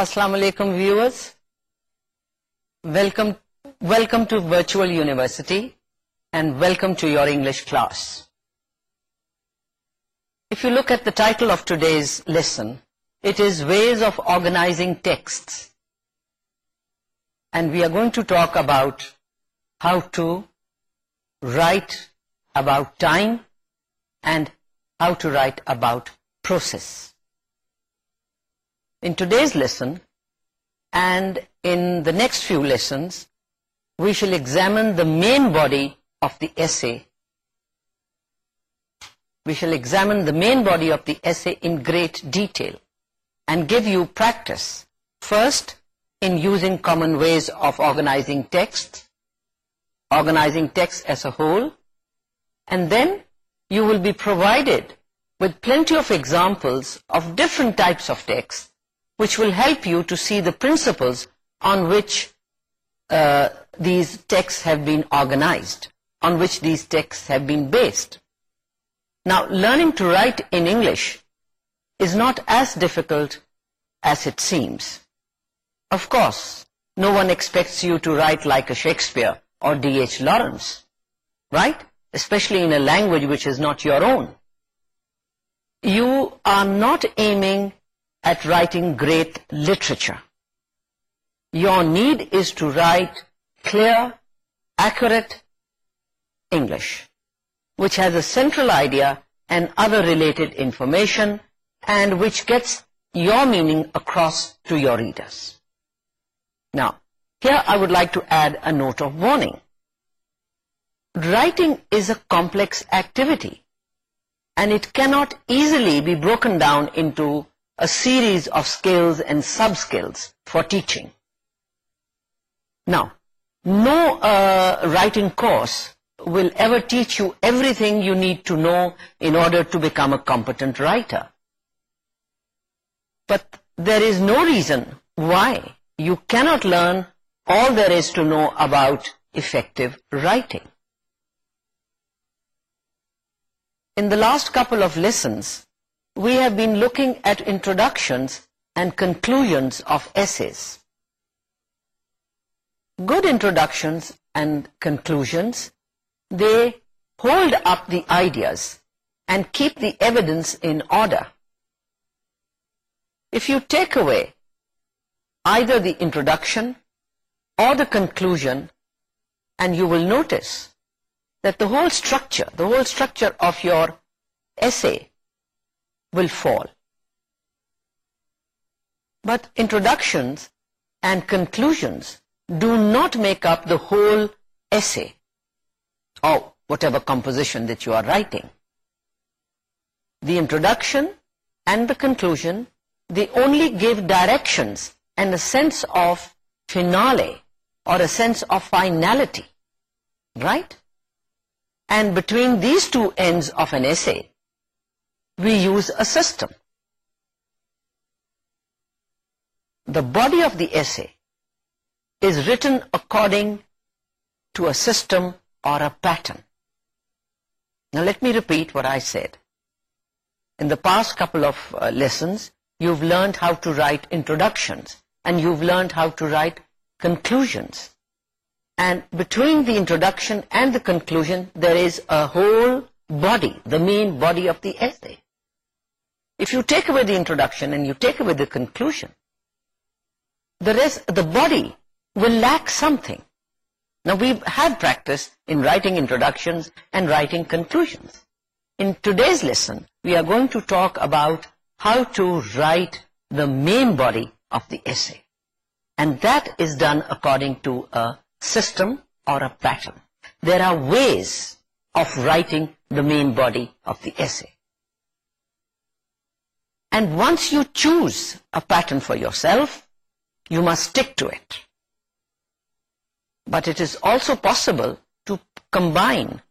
السلام علیکم viewers welcome welcome to virtual university and welcome to your English class if you look at the title of today's lesson it is ways of organizing text and we are going to talk about how to write about time and how to write about process in today's lesson and in the next few lessons we shall examine the main body of the essay we shall examine the main body of the essay in great detail and give you practice first in using common ways of organizing texts, organizing texts as a whole and then you will be provided with plenty of examples of different types of texts which will help you to see the principles on which uh, these texts have been organized, on which these texts have been based. Now, learning to write in English is not as difficult as it seems. Of course, no one expects you to write like a Shakespeare or D.H. Lawrence, right? Especially in a language which is not your own. You are not aiming at writing great literature. Your need is to write clear, accurate English, which has a central idea and other related information and which gets your meaning across to your readers. Now, here I would like to add a note of warning. Writing is a complex activity and it cannot easily be broken down into a series of skills and sub-skills for teaching. Now, no uh, writing course will ever teach you everything you need to know in order to become a competent writer. But there is no reason why you cannot learn all there is to know about effective writing. In the last couple of lessons, we have been looking at introductions and conclusions of essays. Good introductions and conclusions, they hold up the ideas and keep the evidence in order. If you take away either the introduction or the conclusion and you will notice that the whole structure, the whole structure of your essay will fall. But introductions and conclusions do not make up the whole essay or whatever composition that you are writing. The introduction and the conclusion, they only give directions and a sense of finale or a sense of finality, right? And between these two ends of an essay, we use a system. The body of the essay is written according to a system or a pattern. Now let me repeat what I said. In the past couple of uh, lessons, you've learned how to write introductions and you've learned how to write conclusions. And between the introduction and the conclusion, there is a whole body, the main body of the essay if you take away the introduction and you take away the conclusion, the, rest, the body will lack something. Now, we've had practice in writing introductions and writing conclusions. In today's lesson, we are going to talk about how to write the main body of the essay. And that is done according to a system or a pattern. There are ways of writing the main body of the essay. And once you choose a pattern for yourself, you must stick to it. But it is also possible to combine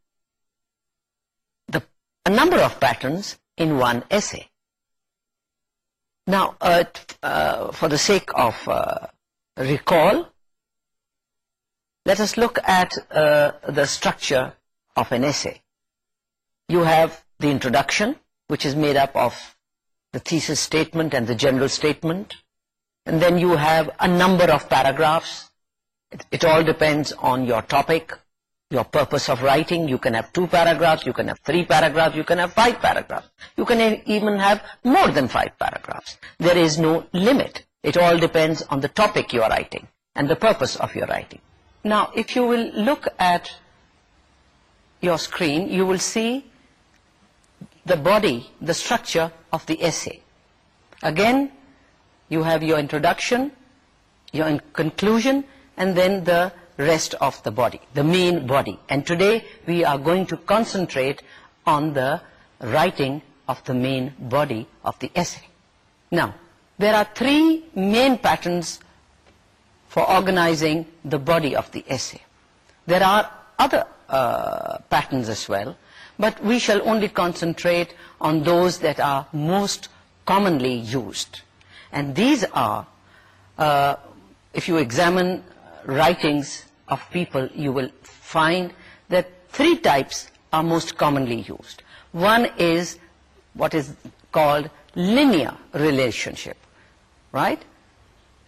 a number of patterns in one essay. Now, uh, uh, for the sake of uh, recall, let us look at the structure of an essay. You have the introduction, which is made up of the thesis statement and the general statement. And then you have a number of paragraphs. It, all depends on your topic, your purpose of writing. You can have two paragraphs, you can have three paragraphs, you can have five paragraphs. You can even have more than five paragraphs. There is no limit. It all depends on the topic you are writing and the purpose of your writing. Now, if you will look at your screen, you will see the body, the structure of the essay. Again, you have your introduction, your conclusion, and then the rest of the body, the main body. And today, we are going to concentrate on the writing of the main body of the essay. Now, there are three main patterns for organizing the body of the essay. There are other uh, patterns as well, but we shall only concentrate on those that are most commonly used. And these are, uh, if you examine writings of people, you will find that three types are most commonly used. One is what is called linear relationship, right?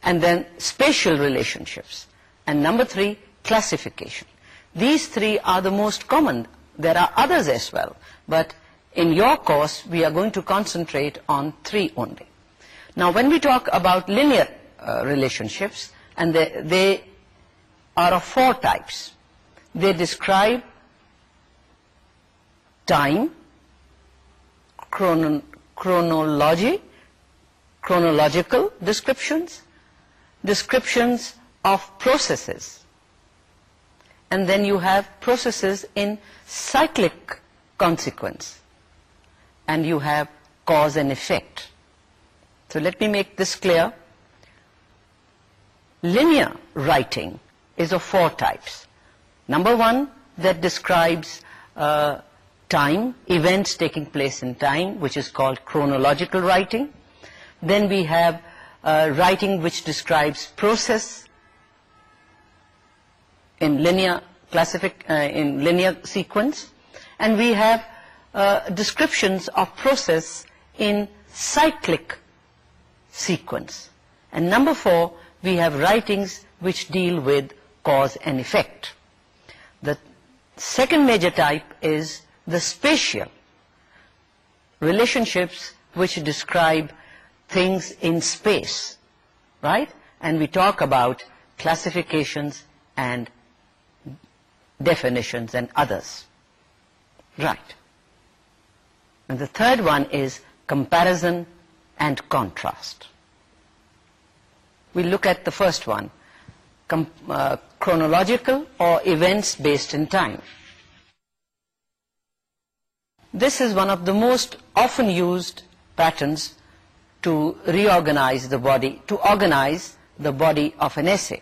And then spatial relationships. And number three, classification. These three are the most common there are others as well but in your course we are going to concentrate on three only now when we talk about linear uh, relationships and they, are of four types they describe time chronology chronological descriptions descriptions of processes and then you have processes in cyclic consequence and you have cause and effect so let me make this clear linear writing is of four types number one that describes uh, time events taking place in time which is called chronological writing then we have uh, writing which describes process uh, in linear sequence and we have uh, descriptions of process in cyclic sequence and number four we have writings which deal with cause and effect the second major type is the spatial relationships which describe things in space right and we talk about classifications and definitions and others. Right. And the third one is comparison and contrast. We look at the first one, uh, chronological or events based in time. This is one of the most often used patterns to reorganize the body, to organize the body of an essay.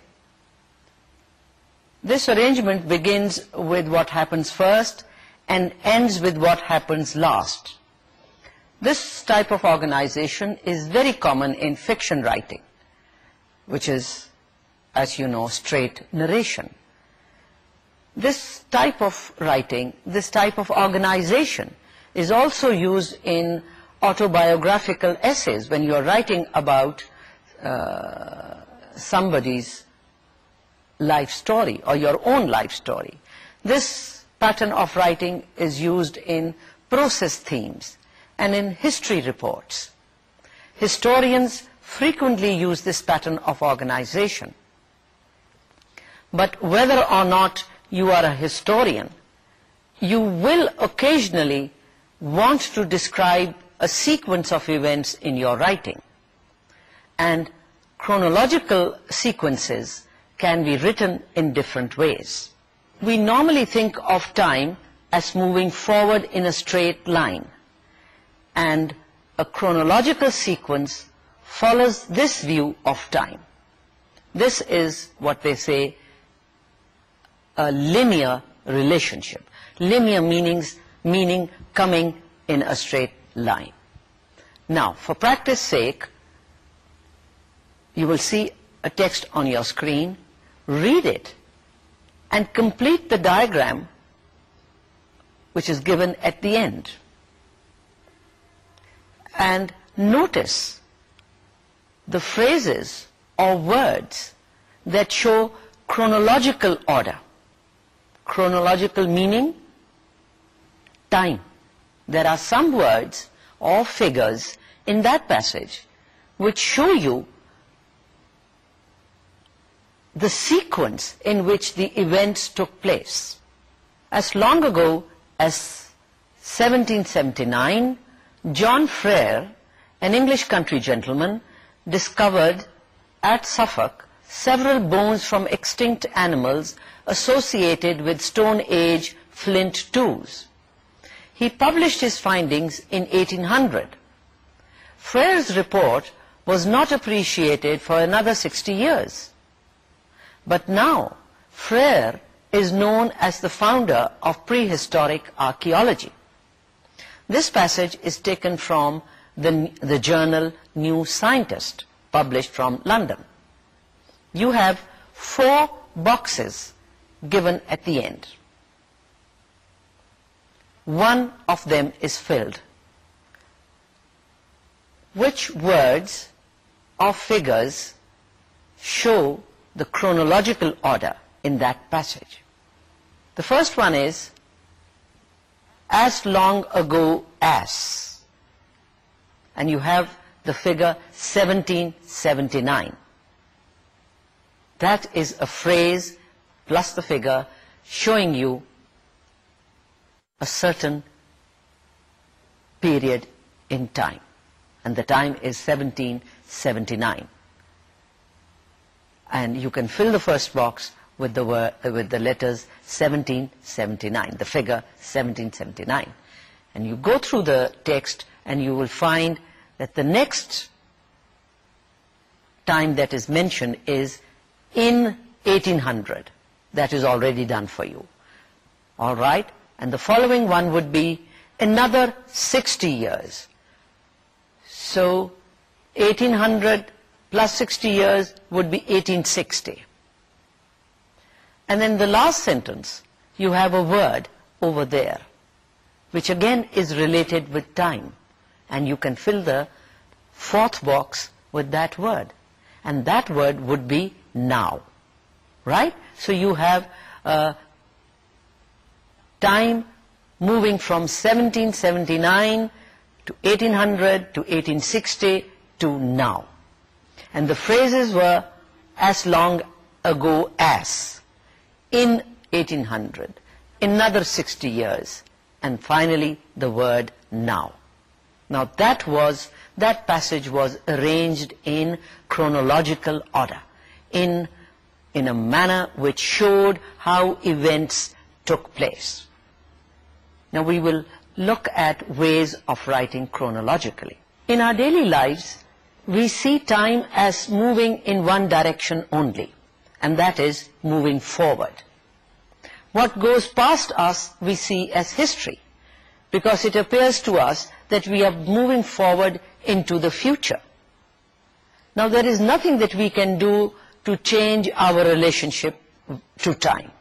This arrangement begins with what happens first and ends with what happens last. This type of organization is very common in fiction writing, which is, as you know, straight narration. This type of writing, this type of organization, is also used in autobiographical essays when you are writing about uh, somebody's life story or your own life story. This pattern of writing is used in process themes and in history reports. Historians frequently use this pattern of organization. But whether or not you are a historian, you will occasionally want to describe a sequence of events in your writing. And chronological sequences can be written in different ways. We normally think of time as moving forward in a straight line and a chronological sequence follows this view of time. This is what they say a linear relationship. Linear meanings meaning coming in a straight line. Now for practice sake you will see a text on your screen read it and complete the diagram which is given at the end and notice the phrases or words that show chronological order chronological meaning time there are some words or figures in that passage which show you the sequence in which the events took place. As long ago as 1779, John Frere, an English country gentleman, discovered at Suffolk several bones from extinct animals associated with Stone Age flint tools. He published his findings in 1800. Frere's report was not appreciated for another 60 years. But now, Frere is known as the founder of prehistoric archaeology. This passage is taken from the, the journal New Scientist, published from London. You have four boxes given at the end. One of them is filled. Which words or figures show the chronological order in that passage. The first one is, as long ago as, and you have the figure 1779. That is a phrase plus the figure showing you a certain period in time. And the time is 1779 and you can fill the first box with the letters 1779 the figure 1779 and you go through the text and you will find that the next time that is mentioned is in 1800 that is already done for you all right and the following one would be another 60 years so 1800 plus 60 years would be 1860. And then the last sentence, you have a word over there, which again is related with time. And you can fill the fourth box with that word. And that word would be now. Right? So you have uh, time moving from 1779 to 1800 to 1860 to now and the phrases were as long ago as in 1800 another 60 years and finally the word now now that was that passage was arranged in chronological order in in a manner which showed how events took place now we will look at ways of writing chronologically in our daily lives we see time as moving in one direction only, and that is moving forward. What goes past us, we see as history, because it appears to us that we are moving forward into the future. Now, there is nothing that we can do to change our relationship to time.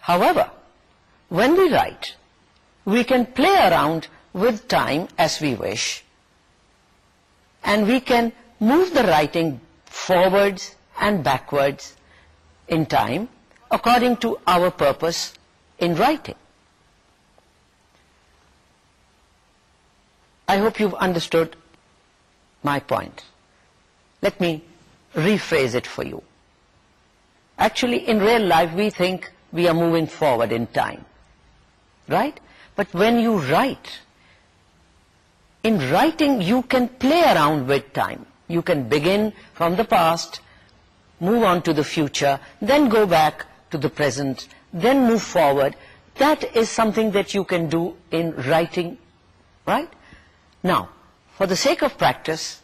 However, when we write, we can play around with time as we wish, and we can move the writing forwards and backwards in time according to our purpose in writing. I hope you've understood my point. Let me rephrase it for you. Actually, in real life, we think we are moving forward in time, right? But when you write, in writing, you can play around with time. You can begin from the past, move on to the future, then go back to the present, then move forward. That is something that you can do in writing, right? Now, for the sake of practice,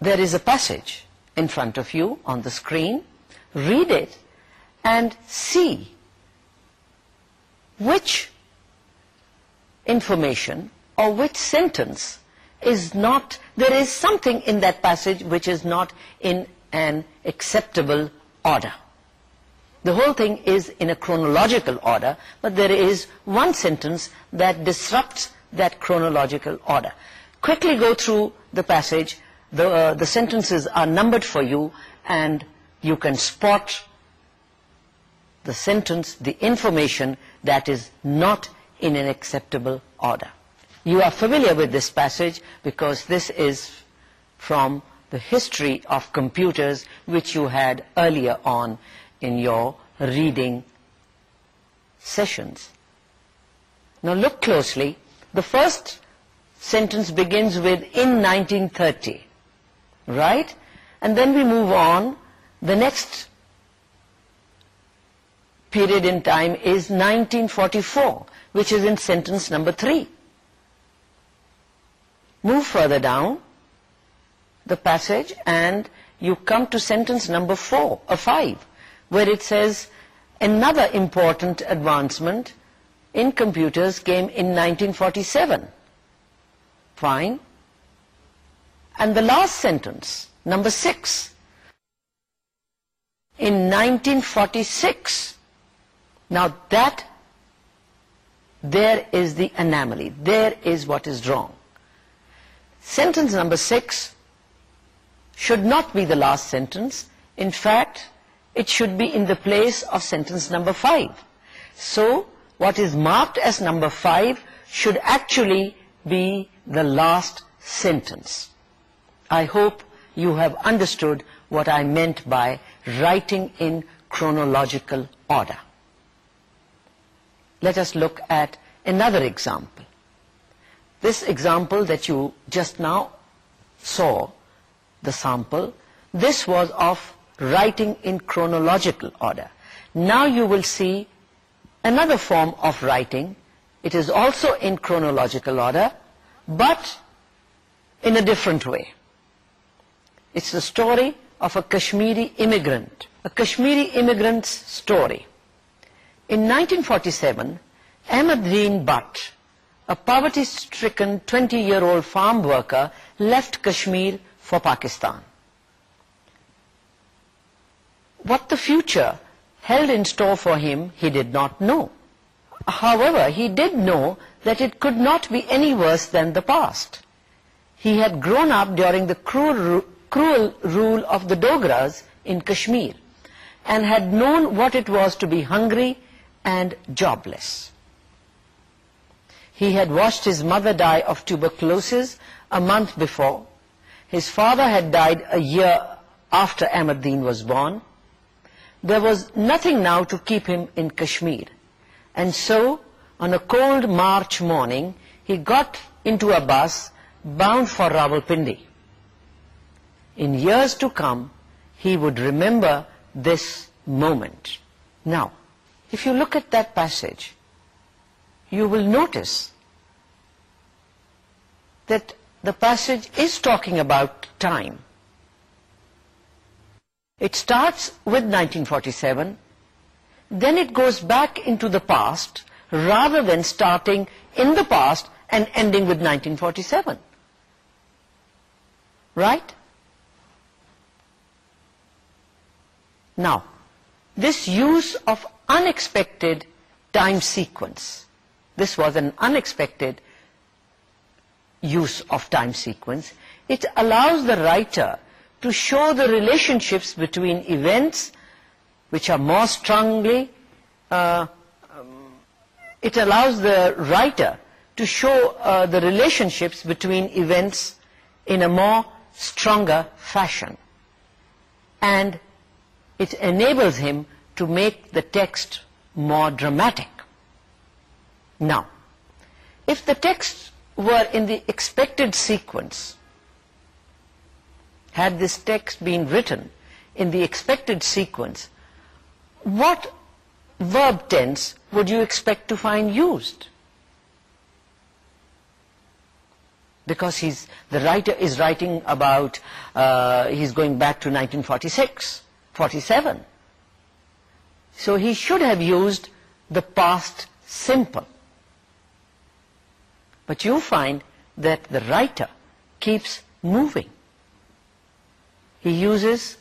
there is a passage in front of you on the screen. Read it and see which information or which sentence is not, there is something in that passage which is not in an acceptable order. The whole thing is in a chronological order, but there is one sentence that disrupts that chronological order. Quickly go through the passage, the, uh, the sentences are numbered for you, and you can spot the sentence, the information that is not in an acceptable order. You are familiar with this passage because this is from the history of computers which you had earlier on in your reading sessions. Now look closely. The first sentence begins with in 1930, right? And then we move on. The next period in time is 1944, which is in sentence number 3. Move further down the passage and you come to sentence number 4 or uh, 5, where it says, another important advancement in computers came in 1947. Fine. And the last sentence, number 6, in 1946, now that, there is the anomaly. There is what is wrong. Sentence number six should not be the last sentence. In fact, it should be in the place of sentence number five. So, what is marked as number five should actually be the last sentence. I hope you have understood what I meant by writing in chronological order let us look at another example. This example that you just now saw, the sample, this was of writing in chronological order. Now you will see another form of writing. It is also in chronological order, but in a different way. It's the story of a Kashmiri immigrant, a Kashmiri immigrant's story. In 1947, Ahmed Reen Butt, a poverty-stricken 20-year-old farm worker, left Kashmir for Pakistan. What the future held in store for him, he did not know. However, he did know that it could not be any worse than the past. He had grown up during the cruel, rule of the Dogras in Kashmir and had known what it was to be hungry and jobless. He had watched his mother die of tuberculosis a month before. His father had died a year after Ahmadine was born. There was nothing now to keep him in Kashmir. And so, on a cold March morning, he got into a bus bound for Rawalpindi. In years to come, he would remember this moment. Now, if you look at that passage, you will notice that the passage is talking about time. It starts with 1947, then it goes back into the past, rather than starting in the past and ending with 1947. Right? Now, this use of unexpected time sequence this was an unexpected use of time sequence it allows the writer to show the relationships between events which are more strongly uh, um, it allows the writer to show uh, the relationships between events in a more stronger fashion and it enables him to make the text more dramatic. Now, if the text were in the expected sequence, had this text been written in the expected sequence, what verb tense would you expect to find used? Because the writer is writing about, uh, he's going back to 1946. 47. So he should have used the past simple. But you find that the writer keeps moving. He uses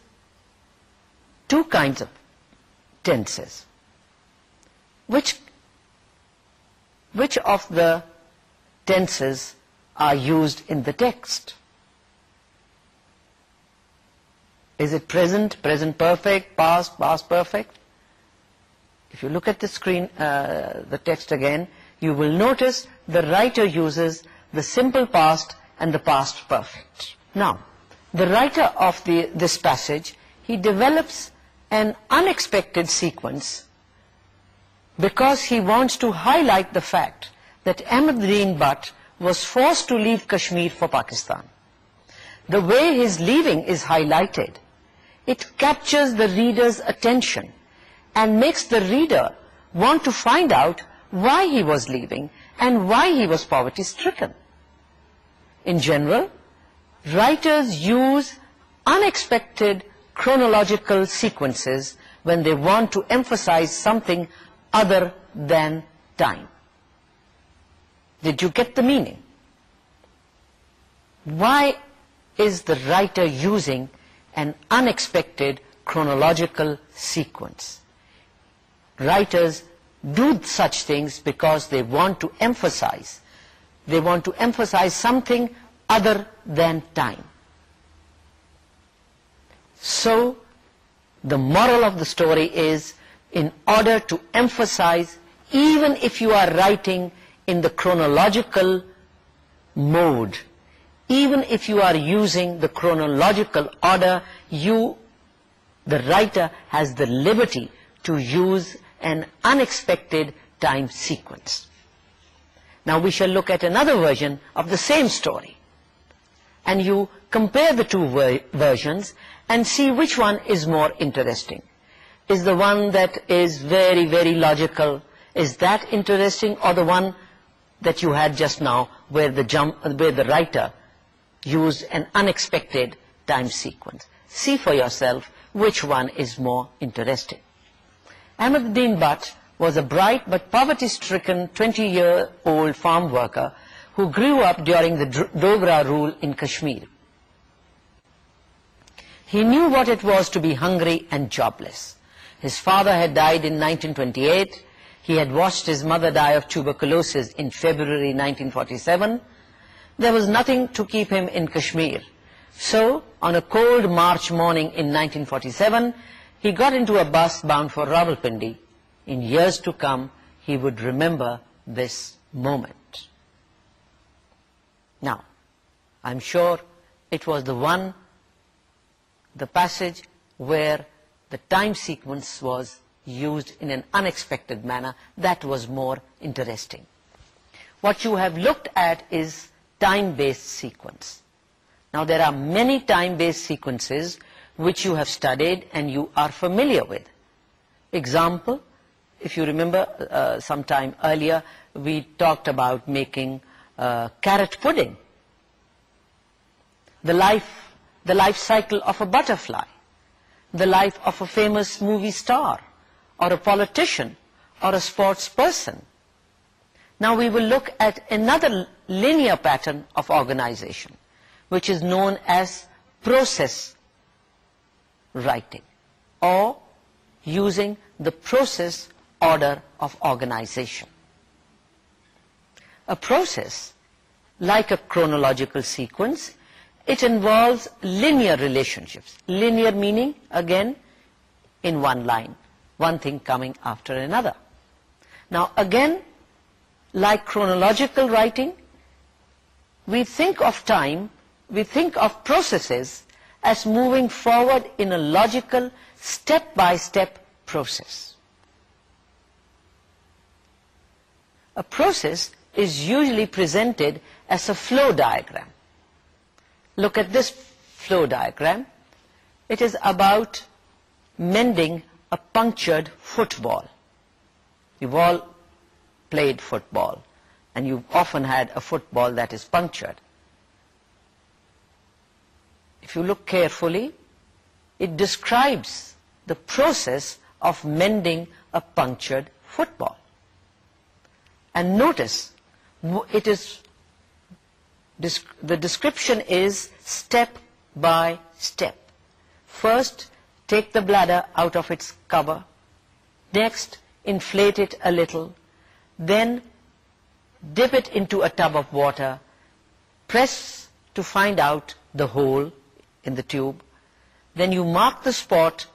two kinds of tenses. Which, which of the tenses are used in the text? Which of the tenses are used in the text? Is it present, present perfect, past, past perfect? If you look at the screen, uh, the text again, you will notice the writer uses the simple past and the past perfect. Now, the writer of this passage, he develops an unexpected sequence because he wants to highlight the fact that Ahmadreen Bat was forced to leave Kashmir for Pakistan. The way his leaving is highlighted it captures the reader's attention and makes the reader want to find out why he was leaving and why he was poverty stricken. In general, writers use unexpected chronological sequences when they want to emphasize something other than time. Did you get the meaning? Why is the writer using an unexpected chronological sequence. Writers do such things because they want to emphasize. They want to emphasize something other than time. So, the moral of the story is, in order to emphasize, even if you are writing in the chronological mode, even if you are using the chronological order you the writer has the liberty to use an unexpected time sequence now we shall look at another version of the same story and you compare the two versions and see which one is more interesting is the one that is very very logical is that interesting or the one that you had just now where the jump where the writer use an unexpected time sequence. See for yourself which one is more interesting. Ahmed Deen Butt was a bright but poverty-stricken 20-year-old farm worker who grew up during the Dogra rule in Kashmir. He knew what it was to be hungry and jobless. His father had died in 1928. He had watched his mother die of tuberculosis in February 1947 there was nothing to keep him in Kashmir. So, on a cold March morning in 1947, he got into a bus bound for Rawalpindi. In years to come, he would remember this moment. Now, I'm sure it was the one, the passage where the time sequence was used in an unexpected manner that was more interesting. What you have looked at is time based sequence now there are many time based sequences which you have studied and you are familiar with example if you remember uh, some time earlier we talked about making uh, carrot pudding the life the life cycle of a butterfly the life of a famous movie star or a politician or a sports person now we will look at another linear pattern of organization which is known as process writing or using the process order of organization. A process like a chronological sequence it involves linear relationships. Linear meaning again in one line one thing coming after another. Now again like chronological writing we think of time, we think of processes as moving forward in a logical step-by-step process. A process is usually presented as a flow diagram. Look at this flow diagram. It is about mending a punctured football. You've all played football and you've often had a football that is punctured. If you look carefully, it describes the process of mending a punctured football. And notice, it is, the description is step by step. First, take the bladder out of its cover. Next, inflate it a little. Then, dip it into a tub of water, press to find out the hole in the tube, then you mark the spot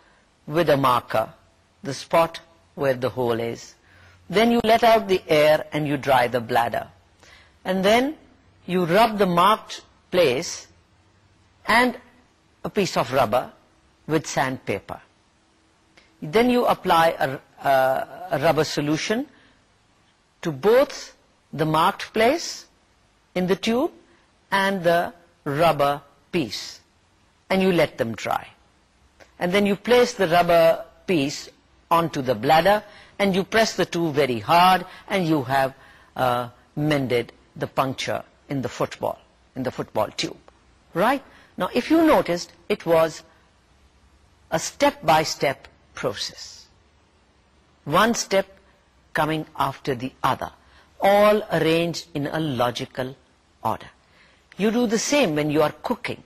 with a marker, the spot where the hole is. Then you let out the air and you dry the bladder. And then you rub the marked place and a piece of rubber with sandpaper. Then you apply a, rubber solution to both the marked place in the tube and the rubber piece and you let them dry and then you place the rubber piece onto the bladder and you press the tube very hard and you have uh, mended the puncture in the football in the football tube right now if you noticed it was a step by step process one step coming after the other all arranged in a logical order. You do the same when you are cooking.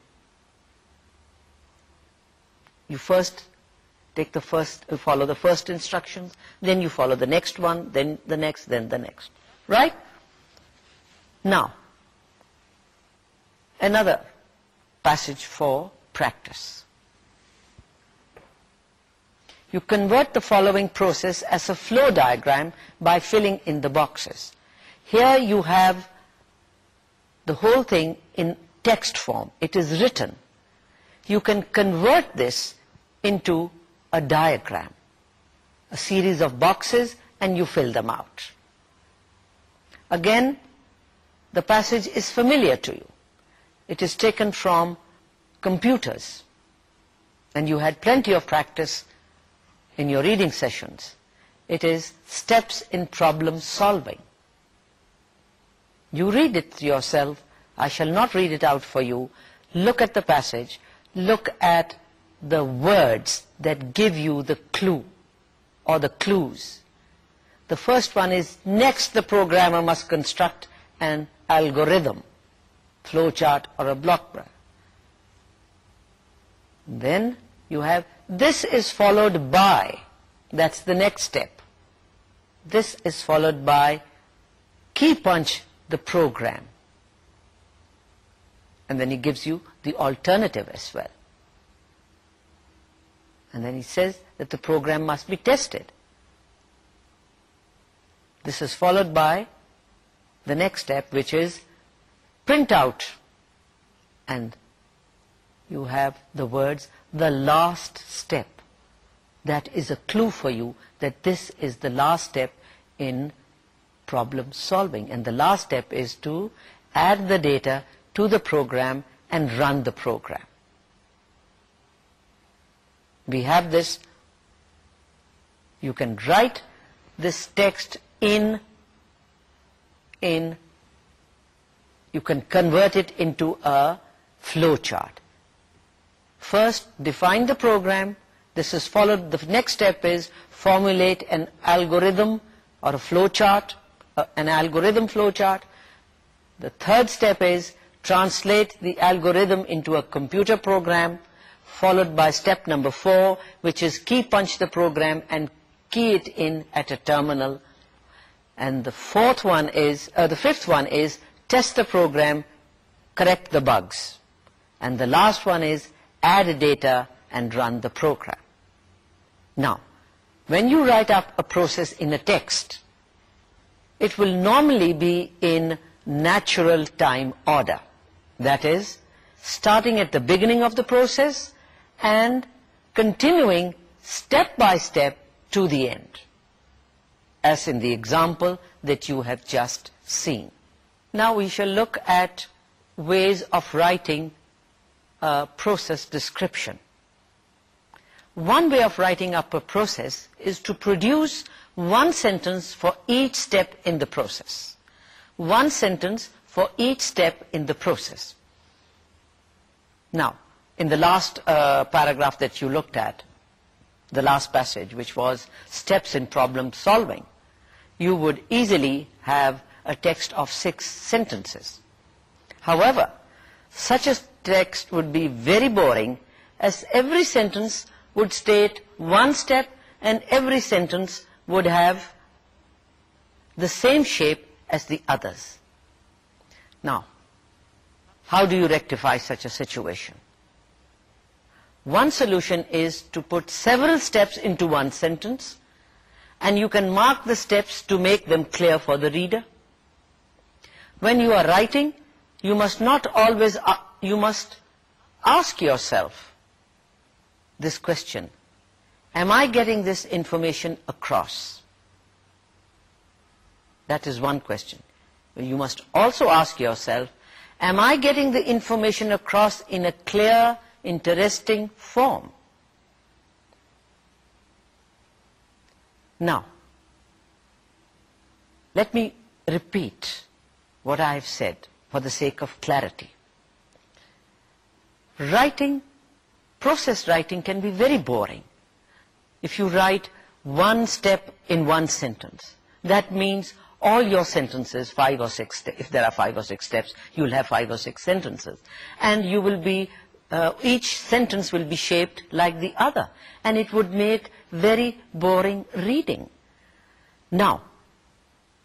You first take the first, follow the first instructions, then you follow the next one, then the next, then the next. Right? Now, another passage for practice. You convert the following process as a flow diagram by filling in the boxes here you have the whole thing in text form it is written you can convert this into a diagram a series of boxes and you fill them out again the passage is familiar to you it is taken from computers and you had plenty of practice in your reading sessions it is steps in problem solving you read it yourself I shall not read it out for you look at the passage look at the words that give you the clue or the clues the first one is next the programmer must construct an algorithm flowchart or a block then you have this is followed by that's the next step this is followed by key punch the program and then he gives you the alternative as well and then he says that the program must be tested this is followed by the next step which is print out and you have the words the last step that is a clue for you that this is the last step in problem solving and the last step is to add the data to the program and run the program. We have this, you can write this text in, in, you can convert it into a flowchart. First define the program, this is followed, the next step is formulate an algorithm or a flowchart chart. Uh, an algorithm flowchart. The third step is translate the algorithm into a computer program followed by step number four which is key punch the program and key it in at a terminal. And the fourth one is, uh, the fifth one is test the program, correct the bugs. And the last one is add data and run the program. Now, when you write up a process in a text, it will normally be in natural time order. That is, starting at the beginning of the process and continuing step by step to the end. As in the example that you have just seen. Now we shall look at ways of writing a process description. One way of writing up a process is to produce one sentence for each step in the process one sentence for each step in the process now in the last uh, paragraph that you looked at the last passage which was steps in problem solving you would easily have a text of six sentences however such a text would be very boring as every sentence would state one step and every sentence would have the same shape as the others. Now, how do you rectify such a situation? One solution is to put several steps into one sentence and you can mark the steps to make them clear for the reader. When you are writing, you must not always, you must ask yourself this question, Am I getting this information across? That is one question. You must also ask yourself, am I getting the information across in a clear, interesting form? Now, let me repeat what I have said for the sake of clarity. Writing, process writing can be very boring if you write one step in one sentence that means all your sentences five or six if there are five or six steps you'll have five or six sentences and uh, each sentence will be shaped like the other and it would make very boring reading now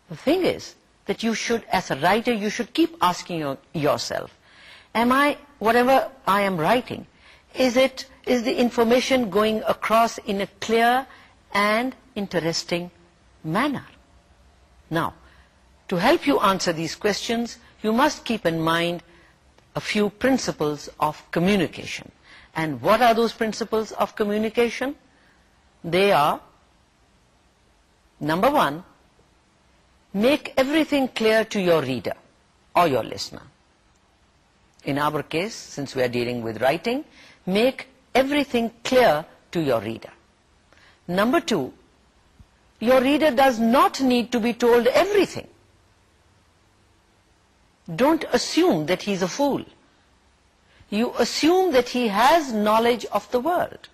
the thing is that you should as a writer you should keep asking yourself am I whatever I am writing is it is the information going across in a clear and interesting manner now to help you answer these questions you must keep in mind a few principles of communication and what are those principles of communication they are number one make everything clear to your reader or your listener in our case since we are dealing with writing make everything clear to your reader. Number two, your reader does not need to be told everything. Don't assume that he's a fool. You assume that he has knowledge of the world.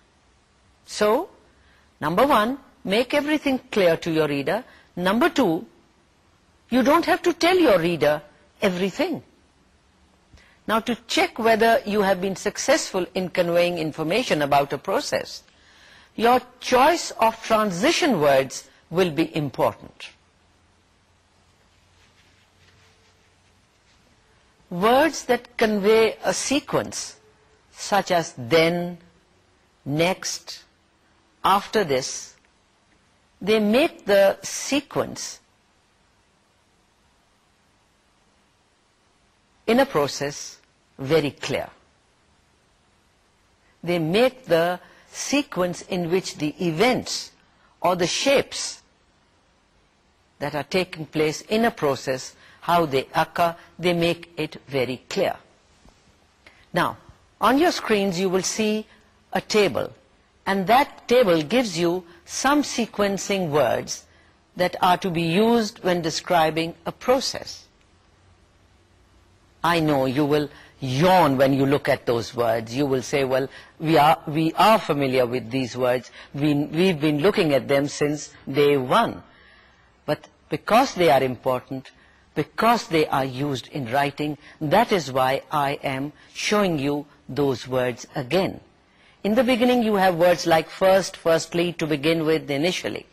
So, number one, make everything clear to your reader. Number two, you don't have to tell your reader everything. Now to check whether you have been successful in conveying information about a process, your choice of transition words will be important. Words that convey a sequence such as then, next, after this, they make the sequence in a process very clear. They make the sequence in which the events or the shapes that are taking place in a process, how they occur, they make it very clear. Now, on your screens you will see a table and that table gives you some sequencing words that are to be used when describing a process. I know you will yawn when you look at those words. You will say, well, we are, familiar with these words. we've been looking at them since day one. But because they are important, because they are used in writing, that is why I am showing you those words again. In the beginning, you have words like first, firstly, to begin with, initially.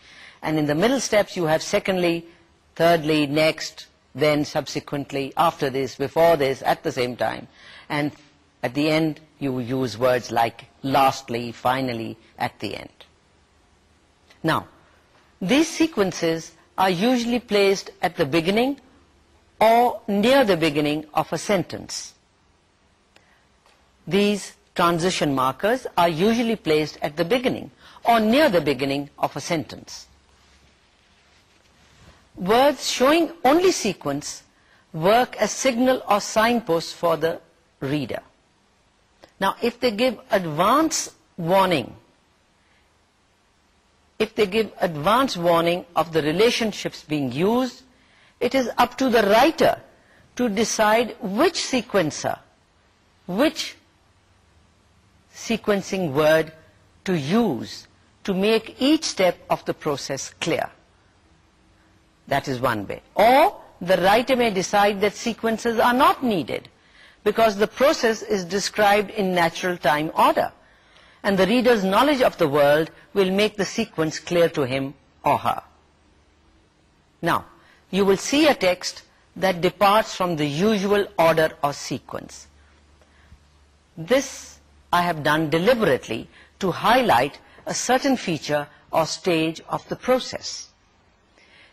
And in the middle steps, you have secondly, thirdly, next, then, subsequently, after this, before this, at the same time and at the end you use words like lastly, finally, at the end. Now, these sequences are usually placed at the beginning or near the beginning of a sentence. These transition markers are usually placed at the beginning or near the beginning of a sentence. Words showing only sequence work as signal or signposts for the reader. Now, if they give advance warning, if they give advance warning of the relationships being used, it is up to the writer to decide which sequencer, which sequencing word to use to make each step of the process clear. That is one way. Or the writer may decide that sequences are not needed because the process is described in natural time order and the reader's knowledge of the world will make the sequence clear to him or her. Now, you will see a text that departs from the usual order or sequence. This I have done deliberately to highlight a certain feature or stage of the process.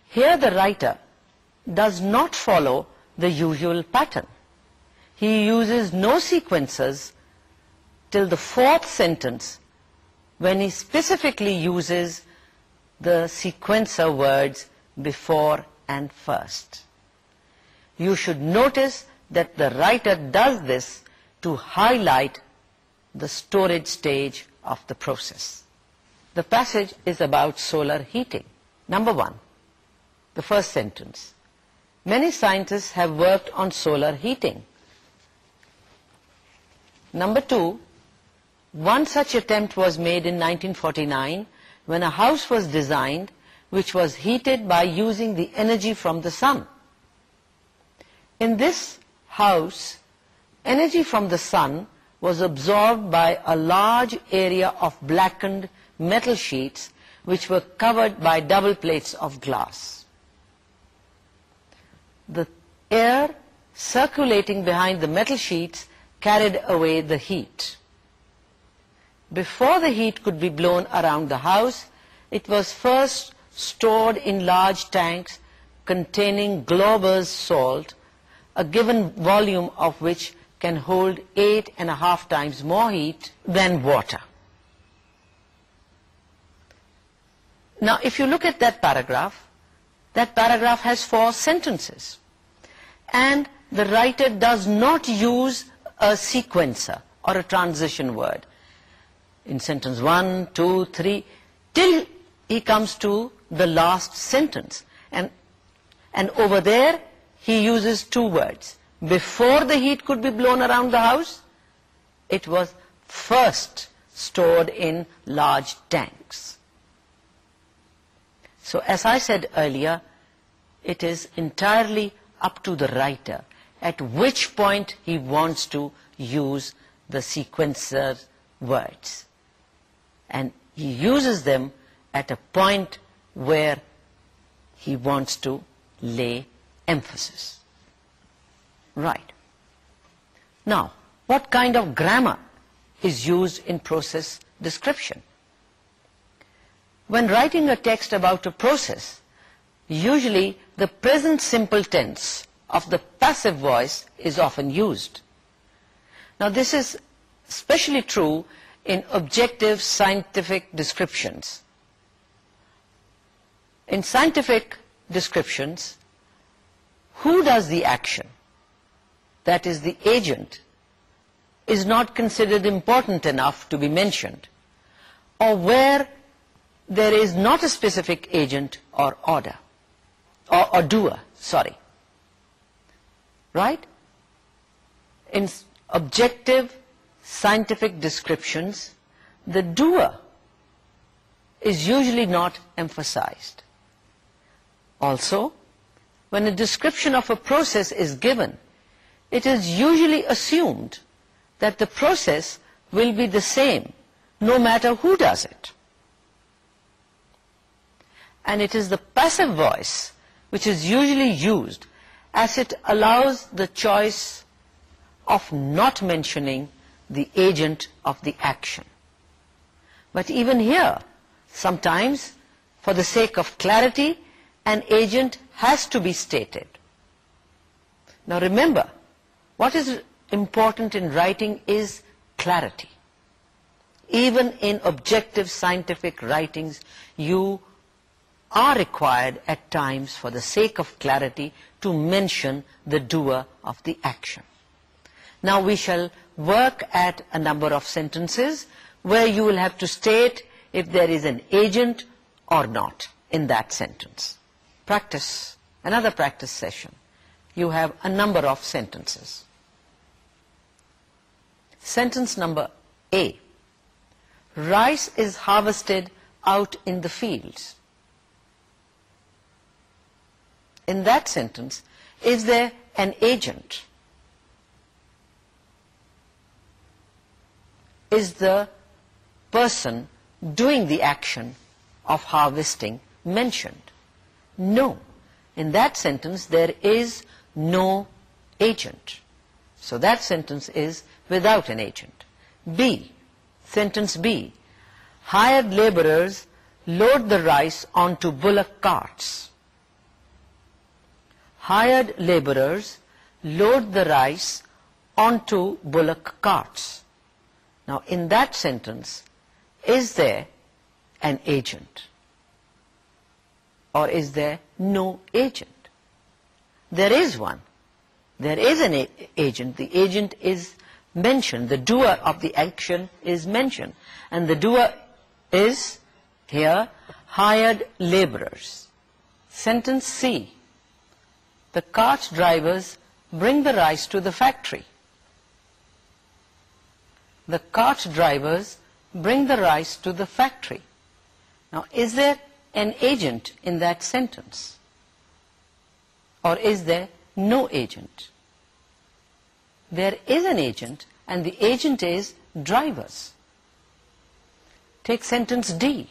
Here the writer does not follow the usual pattern he uses no sequences till the fourth sentence when he specifically uses the sequencer words before and first. You should notice that the writer does this to highlight the storage stage of the process. The passage is about solar heating. Number one, the first sentence. Many scientists have worked on solar heating. Number two, one such attempt was made in 1949 when a house was designed which was heated by using the energy from the sun. In this house, energy from the sun was absorbed by a large area of blackened metal sheets which were covered by double plates of glass. The air circulating behind the metal sheets carried away the heat. Before the heat could be blown around the house, it was first stored in large tanks containing Glober's salt, a given volume of which can hold eight and a half times more heat than water. Now, if you look at that paragraph, that paragraph has four sentences. And the writer does not use a sequencer or a transition word in sentence 1, 2, 3 till he comes to the last sentence, and over there he uses two words. Before the heat could be blown around the house, it was first stored in large tanks. So as I said earlier, it is entirely up to the writer at which point he wants to use the sequencer words. And he uses them at a point where he wants to lay emphasis. Right. Now, what kind of grammar is used in process description? When writing a text about a process, usually the present simple tense of the passive voice is often used. Now this is especially true in objective scientific descriptions. In scientific descriptions, who does the action, that is the agent, is not considered important enough to be mentioned, or where there is not a specific agent or order, or, or doer, sorry right in objective scientific descriptions the doer is usually not emphasized also when a description of a process is given it is usually assumed that the process will be the same no matter who does it and it is the passive voice which is usually used as it allows the choice of not mentioning the agent of the action. But even here, sometimes, for the sake of clarity, an agent has to be stated. Now remember, what is important in writing is clarity. Even in objective scientific writings, you are required at times for the sake of clarity to mention the doer of the action. Now we shall work at a number of sentences where you will have to state if there is an agent or not in that sentence. Practice, another practice session. You have a number of sentences. Sentence number A. Rice is harvested out in the fields in that sentence, is there an agent? Is the person doing the action of harvesting mentioned? No. In that sentence, there is no agent. So that sentence is without an agent. B. Sentence B. Hired laborers load the rice onto bullock carts hired laborers load the rice onto bullock carts. Now in that sentence, is there an agent? Or is there no agent? There is one. There is an agent. The agent is mentioned. The doer of the action is mentioned. And the doer is here hired laborers. Sentence C the cart drivers bring the rice to the factory. The cart drivers bring the rice to the factory. Now, is there an agent in that sentence? Or is there no agent? There is an agent, and the agent is drivers. Take sentence D.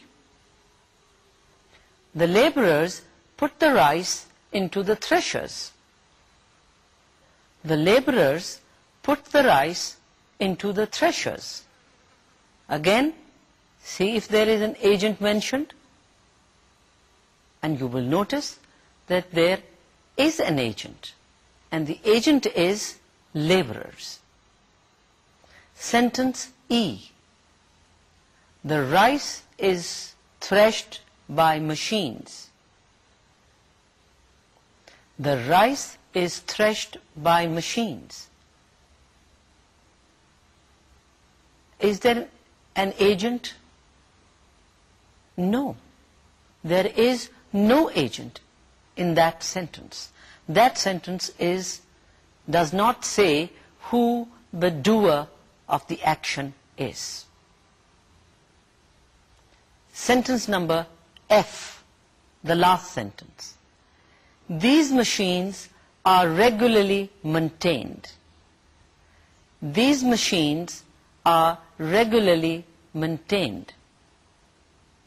The laborers put the rice into the threshers. The laborers put the rice into the threshers. Again, see if there is an agent mentioned. And you will notice that there is an agent. And the agent is laborers. Sentence E. The rice is threshed by machines. The rice is threshed by machines. Is there an agent? No. There is no agent in that sentence. That sentence does not say who the doer of the action is. Sentence number F, the last sentence these machines are regularly maintained. These machines are regularly maintained.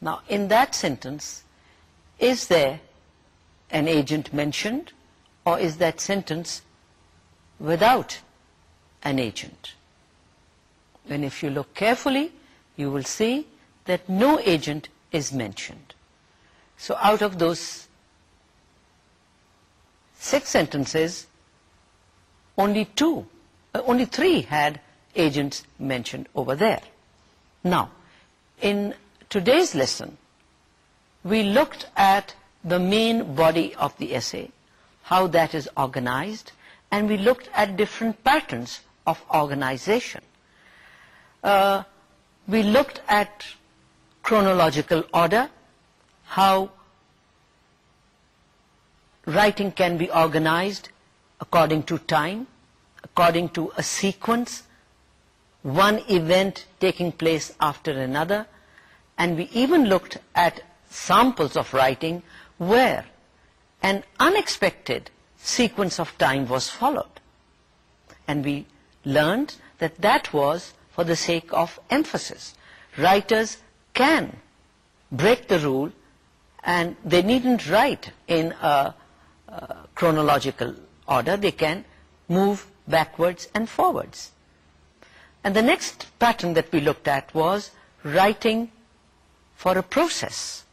Now, in that sentence, is there an agent mentioned or is that sentence without an agent? And if you look carefully, you will see that no agent is mentioned. So out of those six sentences, only two, uh, only three had agents mentioned over there. Now, in today's lesson, we looked at the main body of the essay, how that is organized, and we looked at different patterns of organization. Uh, we looked at chronological order, how Writing can be organized according to time, according to a sequence, one event taking place after another, and we even looked at samples of writing where an unexpected sequence of time was followed. And we learned that that was for the sake of emphasis. Writers can break the rule and they needn't write in a chronological order they can move backwards and forwards and the next pattern that we looked at was writing for a process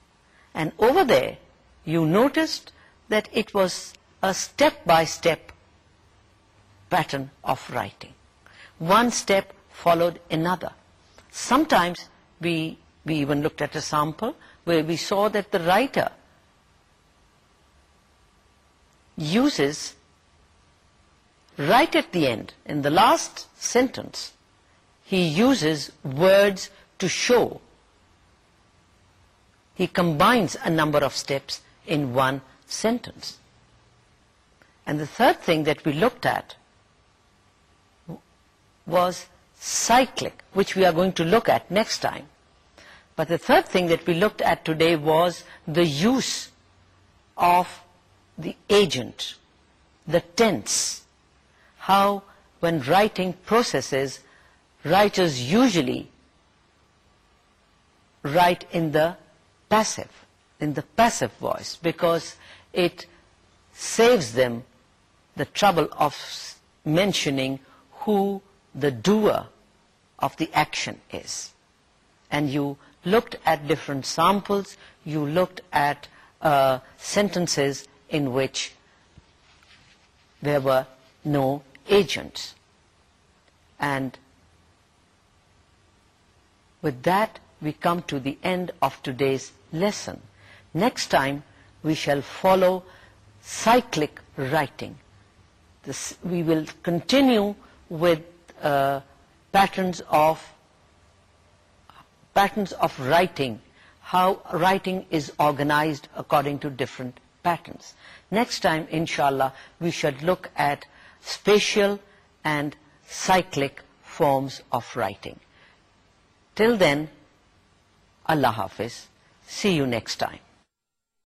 and over there you noticed that it was a step-by-step pattern of writing one step followed another sometimes we we even looked at a sample where we saw that the writer uses right at the end in the last sentence he uses words to show he combines a number of steps in one sentence and the third thing that we looked at was cyclic which we are going to look at next time but the third thing that we looked at today was the use of the agent, the tense, how when writing processes, writers usually write in the passive, in the passive voice, because it saves them the trouble of mentioning who the doer of the action is. And you looked at different samples, you looked at uh, sentences, in which there were no agents. And with that, we come to the end of today's lesson. Next time, we shall follow cyclic writing. we will continue with uh, patterns of patterns of writing, how writing is organized according to different patterns. Next time, inshallah, we should look at spatial and cyclic forms of writing. Till then, Allah Hafiz. See you next time.